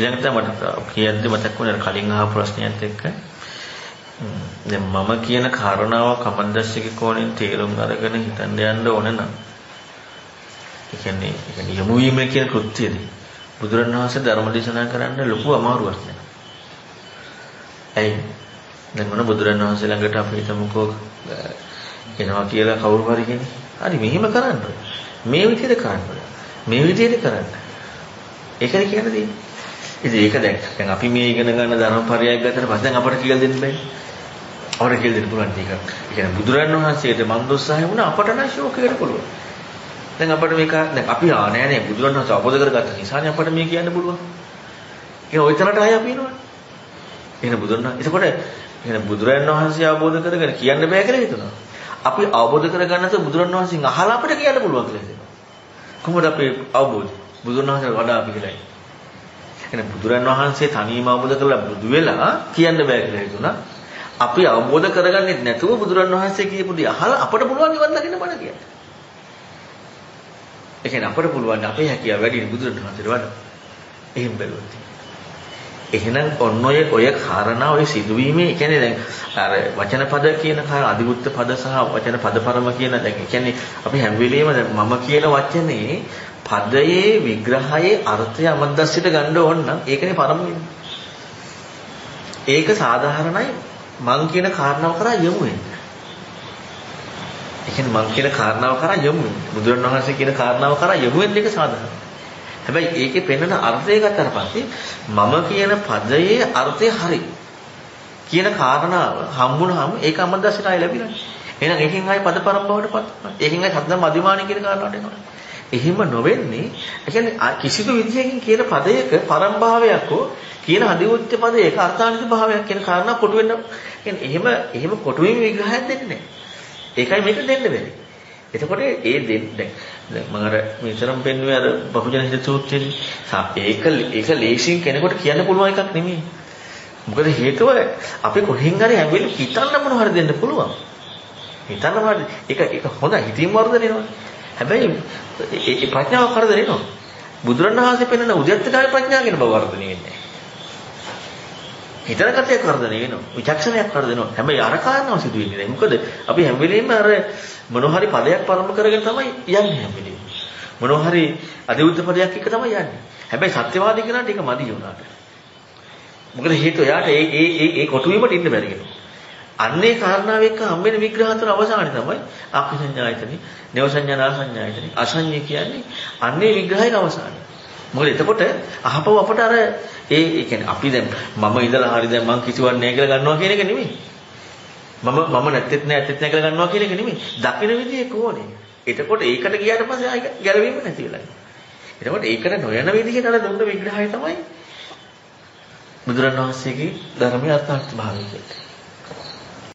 ඊළඟට මට කියද්දි මතක් වුණා කලින් අහපු ප්‍රශ්නයත් එක්ක දැන් මම කියන කාරණාව කමන්දස්සික කෝණයෙන් තේරුම් අරගෙන හිතන්න යන්න ඕන නම් ඒ කියන්නේ ඒ කියන්නේ යොමු වීම කියන කෘත්‍යයේදී බුදුරණවහන්සේ ධර්ම දේශනා කරන්න ලොකු අමාරුවක් නෑ. ඇයි? දැන් මොන බුදුරණවහන්සේ ළඟට අපි හිතමුකෝ එනවා කියලා කවුරු හරි කෙනෙක්. හරි මෙහෙම කරන්න. මේ විදිහට කරන්න. මේ විදිහට කරන්න. ඒකයි කියන්නේ. ඉතින් ඒක දැන් දැන් අපි මේ ඉගෙන ගන්න ධර්මපරයයක් ගත්තට පස්සේ දැන් අපට කියලා දෙන්න බෑනේ. අපට කියලා දෙන්න පුළුවන් ටික. ඒ කියන්නේ බුදුරන් වහන්සේට මන් උත්සාහය වුණා අපට නම් ශෝකයට පුළුවන්. දැන් අපිට මේක දැන් අපි ආ නෑ නෑ බුදුරන් වහන්සේ අවබෝධ කරගත්ත නිසානේ අපට මේ කියන්න පුළුවන්. ඒ ඔය තරට ආය අපි එනවනේ. එහෙනම් බුදුරන් එතකොට එහෙනම් බුදුරන් වහන්සේ අවබෝධ කරගෙන කියන්න බෑ කියලා හිතනවා. අපි අවබෝධ කරගන්න නැතුව බුදුරන් වහන්සේගෙන් අහලා අපිට කියන්න පුළුවන් කියලා හිතනවා. කොහොමද අපේ අවබෝධය? බුදුරන් වහන්සේට වඩා අපි කියලායි. එහෙනම් බුදුරන් වහන්සේ තනියම අවබෝධ කරලා බුදු වෙලා කියන්න බෑ කියලා හිතුණා. අපි අවබෝධ කරගන්නේ නැතුව බුදුරන් වහන්සේ කියපු දේ අහලා අපට පුළුවන් නිවන් දකින්න බණ කියන්න. ඒ කියන්නේ අපට පුළුවන් අපේ හැකියාව වැඩි බුදුරන් වහන්සේට වඩා. එහෙම බැලුවොත්. එහෙනම් ඔන්න ඔය ඔය කාරණා ඔය සිදුවීමේ කියන්නේ දැන් අර වචන පද කියන කාරණා අදිගුත්ත පද සහ වචන පද පරම කියන දැන් කියන්නේ අපි හැම වෙලෙම මම කියන වචනේ පදයේ විග්‍රහයේ අර්ථය අමද්දස්සිට ගන්න ඕන නම් ඒකනේ පරම වෙන්නේ. ඒක සාධාරණයි මං කියන කාරණාව කරා යමු වෙන්න. ඒ කියන්නේ මං කියන කාරණාව කරා යමු වෙන්න. බුදුරණවහන්සේ කියන කාරණාව කරා යමු වෙන්න එක සාධාරණයි. හැබැයි ඒකේ පෙන්වන අර්ථය ගත්තාට පස්සේ මම කියන පදයේ අර්ථය හරි. කියන කාරණාව හම්බුනහම ඒක අමද්දස්සට ආයි ලැබිලා. එහෙනම් ඒකෙන් ආයි පද පරම්පරාවට පත්. ඒකෙන් ආයි සද්දම් අධිමානි කියන කාරණාවට එනවා. එහෙම නොවෙන්නේ ඒ කියන්නේ කිසිදු විදියකින් කියන පදයක පරම්භාවයක් හෝ කියන අදිඋච්ච පදයක අර්ථාන්විත භාවයක් කියන කාරණා කොටු වෙන්න කියන්නේ එහෙම එහෙම කොටු වීම විග්‍රහයක් දෙන්නේ නැහැ. ඒකයි මේක දෙන්න බැරි. එතකොට ඒ දෙන්න දැන් මම අර මෙතරම් පෙන්වුවේ අර බහුජන හිත සූත්‍රයේ ඒක ඒක ලේසියෙන් කෙනෙකුට කියන්න පුළුවන් එකක් නෙමෙයි. මොකද හේතුව අපි කොහෙන් හරි හැම වෙලෙම හිතන්න මොන හරි දෙන්න පුළුවන්. හිතන්න හරි ඒක ඒක හොඳයි හිතින් වර්ධනයනවා. හැබැයි ඒ ප්‍රඥාව කරදර වෙනවා. බුදුරණවහන්සේ පෙන්වන උද්‍යත්තකාමී ප්‍රඥාව කියන බව වර්ධනය වෙන්නේ. හිතන කතිය කරදර වෙනවා. විචක්ෂණයක් කරදර වෙනවා. හැබැයි අර කාරණාව සිදු වෙන්නේ නැහැ. මොකද අපි හැම වෙලෙම අර මොන හරි පදයක් පරම කරගෙන තමයි යන්නේ හැම වෙලෙම. මොන හරි අධිවුද්ධ පදයක් එක තමයි යන්නේ. හැබැයි සත්‍යවාදී කෙනාට ඒක මදි වුණාට. මොකද හේතුව යාට ඒ ඒ ඒ ඒ කොටුවීමට ඉන්න බැරි කෙනා. අන්නේ කාරණාව එක්ක හම්බෙන විග්‍රහ තුන අවසානයේ තමයි අක්ෂඤ්ඤායතනෙ, නේව සංඥා සංඥායතනෙ, අසඤ්ඤය කියන්නේ අන්නේ විග්‍රහයේ අවසානය. මොකද එතකොට අහපව අපට අර ඒ ඒ කියන්නේ අපි දැන් මම ඉඳලා හරි දැන් මං කිසිවක් නැහැ කියලා ගන්නවා කියන එක නෙමෙයි. මම මම නැත්තේත් නෑ ඇත්තේත් නෑ කියලා ගන්නවා කියන එක නෙමෙයි. දකින විදිය කොහොනේ. එතකොට ඒකට ගියාට පස්සේ ආයි ගැලවීම නැති වෙලා යනවා. එතකොට ඒකට නොයන විදිහට අර දුන්න විග්‍රහය තමයි බුදුරණවහන්සේගේ ධර්මයේ අර්ථාර්ථ භාවය කියන්නේ.